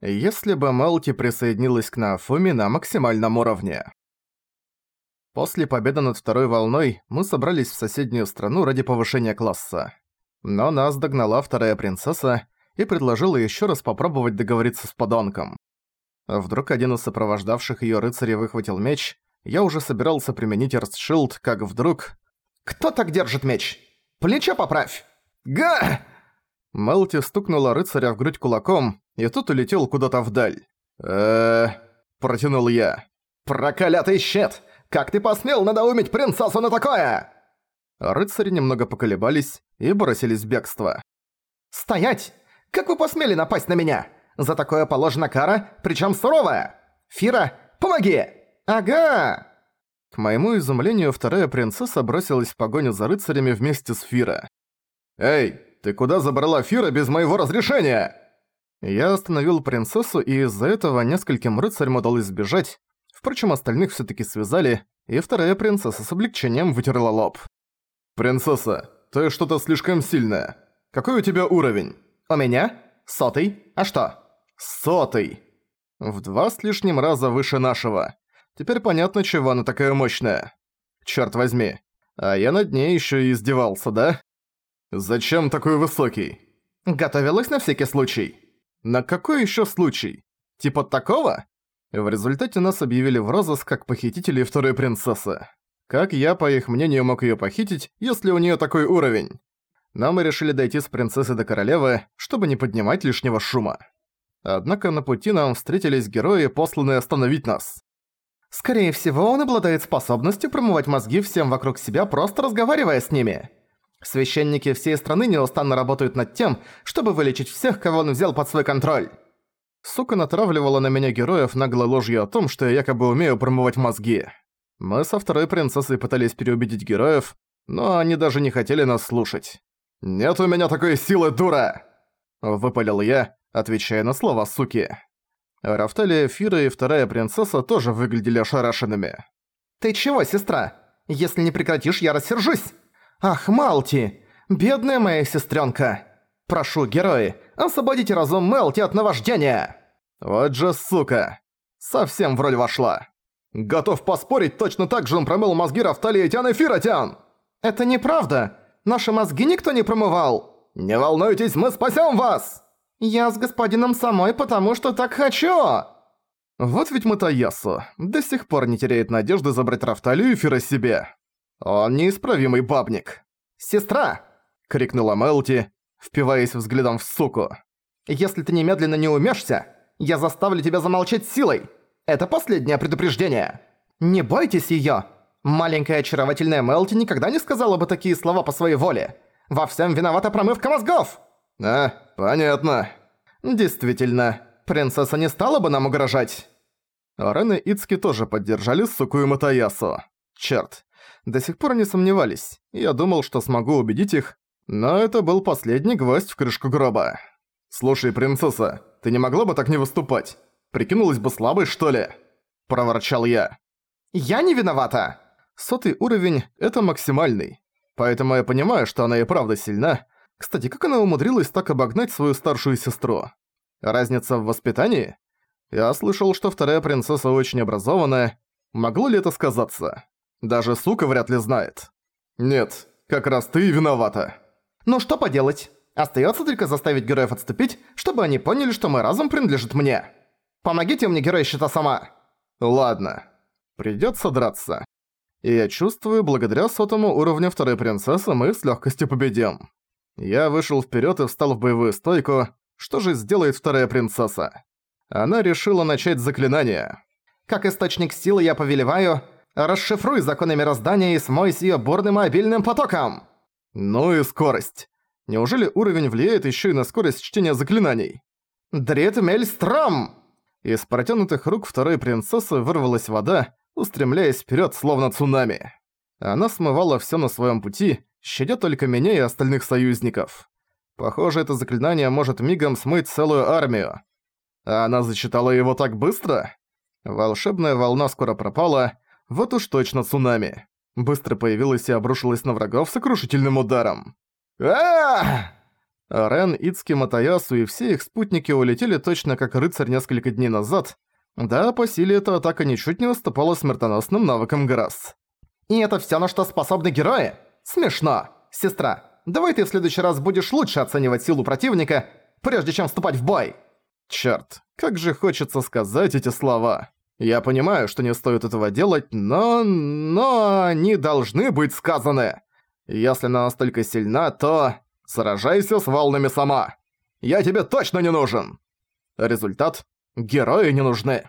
если бы Малти присоединилась к Нафуми на максимальном уровне. После победы над второй волной мы собрались в соседнюю страну ради повышения класса. Но нас догнала вторая принцесса и предложила еще раз попробовать договориться с подонком. Вдруг один из сопровождавших её рыцарей выхватил меч, я уже собирался применить Эрстшилд, как вдруг... «Кто так держит меч? Плечо поправь!» «Га!» Мелти стукнула рыцаря в грудь кулаком, и тот улетел куда-то вдаль. э протянул я. «Проклятый щит! Как ты посмел надоумить принцессу на такое?» Рыцари немного поколебались и бросились в бегство. «Стоять! Как вы посмели напасть на меня? За такое положена кара, причем суровая! Фира, помоги! Ага!» К моему изумлению, вторая принцесса бросилась в погоню за рыцарями вместе с Фира. «Эй, ты куда забрала Фира без моего разрешения?» Я остановил принцессу, и из-за этого нескольким рыцарям удалось сбежать. Впрочем, остальных все таки связали, и вторая принцесса с облегчением вытерла лоб. «Принцесса, ты что-то слишком сильная. Какой у тебя уровень?» «У меня? Сотый. А что?» «Сотый. В два с лишним раза выше нашего. Теперь понятно, чего она такая мощная. Черт возьми. А я над ней еще и издевался, да?» «Зачем такой высокий?» «Готовилась на всякий случай». На какой еще случай? Типа такого? В результате нас объявили в розыск как похитителей второй принцессы. Как я, по их мнению, мог ее похитить, если у нее такой уровень? Но мы решили дойти с принцессой до королевы, чтобы не поднимать лишнего шума. Однако на пути нам встретились герои, посланные остановить нас. Скорее всего, он обладает способностью промывать мозги всем вокруг себя, просто разговаривая с ними. Священники всей страны неустанно работают над тем, чтобы вылечить всех, кого он взял под свой контроль. Сука натравливала на меня героев наглой ложью о том, что я якобы умею промывать мозги. Мы со второй принцессой пытались переубедить героев, но они даже не хотели нас слушать. «Нет у меня такой силы, дура!» Выпалил я, отвечая на слова суки. Рафталия, Фира и вторая принцесса тоже выглядели ошарашенными. «Ты чего, сестра? Если не прекратишь, я рассержусь!» «Ах, Малти! Бедная моя сестренка! Прошу, герои, освободите разум Мелти от наваждения!» «Вот же сука! Совсем в роль вошла!» «Готов поспорить, точно так же он промыл мозги Рафталии Тян и Фиротян!» «Это неправда! Наши мозги никто не промывал!» «Не волнуйтесь, мы спасем вас!» «Я с господином самой, потому что так хочу!» Вот ведь Матаясу до сих пор не теряет надежды забрать Рафталию и Фира себе. «Он неисправимый бабник!» «Сестра!» — крикнула Мелти, впиваясь взглядом в суку. «Если ты немедленно не умешься, я заставлю тебя замолчать силой! Это последнее предупреждение! Не бойтесь её! Маленькая очаровательная Мелти никогда не сказала бы такие слова по своей воле! Во всем виновата промывка мозгов!» «А, понятно. Действительно, принцесса не стала бы нам угрожать!» Рен и Ицки тоже поддержали суку и Матаясу. Черт, до сих пор не сомневались. Я думал, что смогу убедить их, но это был последний гвоздь в крышку гроба. «Слушай, принцесса, ты не могла бы так не выступать? Прикинулась бы слабой, что ли?» – проворчал я. «Я не виновата!» Сотый уровень – это максимальный. Поэтому я понимаю, что она и правда сильна. Кстати, как она умудрилась так обогнать свою старшую сестру? Разница в воспитании? Я слышал, что вторая принцесса очень образованная. Могло ли это сказаться? Даже сука вряд ли знает. Нет, как раз ты виновата. Ну что поделать? Остаётся только заставить героев отступить, чтобы они поняли, что мой разум принадлежит мне. Помогите мне, герой щита сама. Ладно. Придётся драться. И я чувствую, благодаря сотому уровню второй принцессы мы с лёгкостью победим. Я вышел вперёд и встал в боевую стойку. Что же сделает вторая принцесса? Она решила начать заклинание. Как источник силы я повелеваю, Расшифруй законы мироздания и смой с её бурным и потоком!» «Ну и скорость. Неужели уровень влияет ещё и на скорость чтения заклинаний?» «Дрит Мельстром!» Из протянутых рук второй принцессы вырвалась вода, устремляясь вперёд, словно цунами. Она смывала всё на своём пути, щадя только меня и остальных союзников. Похоже, это заклинание может мигом смыть целую армию. А она зачитала его так быстро? Волшебная волна скоро пропала, вот уж точно цунами. Быстро появилась и обрушилась на врагов сокрушительным ударом. а Рен, Ицки, Матаясу и все их спутники улетели точно как рыцарь несколько дней назад. Да, по силе эта атака ничуть не уступала смертоносным навыкам Грасс. И это всё, на что способны герои? Смешно. Сестра, давай ты в следующий раз будешь лучше оценивать силу противника, прежде чем вступать в бой. Чёрт, как же хочется сказать эти слова. Я понимаю, что не стоит этого делать, но... но они должны быть сказаны. Если она настолько сильна, то... Сражайся с волнами сама. Я тебе точно не нужен. Результат – герои не нужны.